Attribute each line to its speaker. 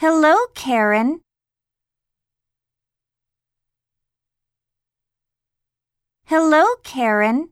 Speaker 1: Hello, Karen. Hello, Karen.